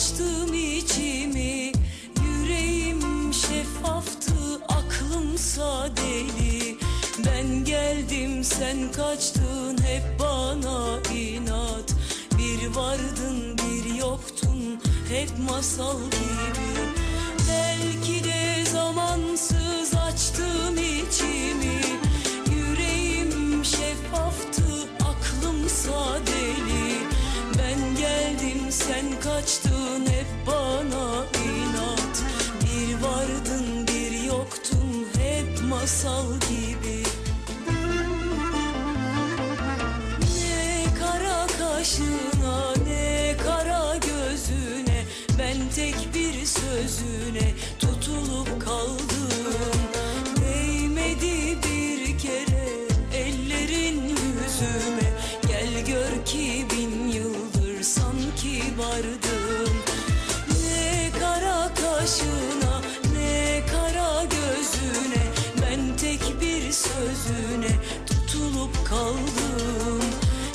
açtım içimi. Yüreğim şeffaftı aklımsa deli Ben geldim sen kaçtın hep bana inat. Bir vardın bir yoktun hep masal gibi. Belki sen kaçtın hep bana inat. Bir vardın bir yoktun hep masal gibi. Ne kara kaşına ne kara gözüne Ben tek bir sözüne tutulup kaldım vardım. Ne kara kaşına ne kara gözüne Ben tek bir sözüne tutulup kaldım.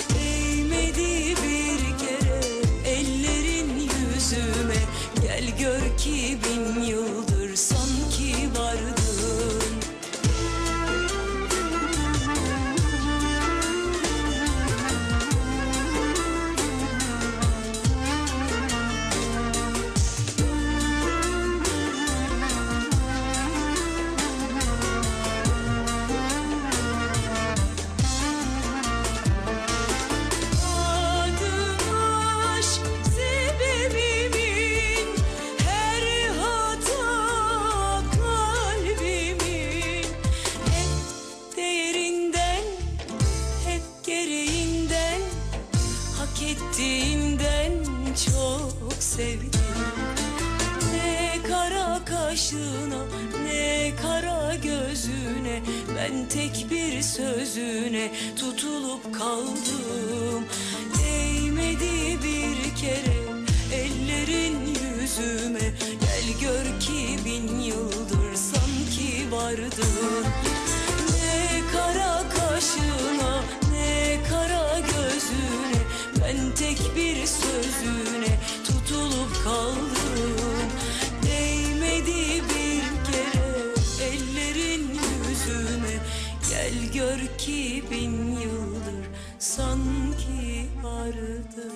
Değmedi bir kere ellerin yüzüme. Gel gör ki bin yıldır sanki Hak ettiğinden çok sevdim. Ne kara kaşına ne kara gözüne Ben tek bir sözüne tutulup kaldım. Değmedi bir kere ellerin yüzüme. Gel gör ki bin yıldır sanki vardın Gel gör ki bin yıldır sanki vardım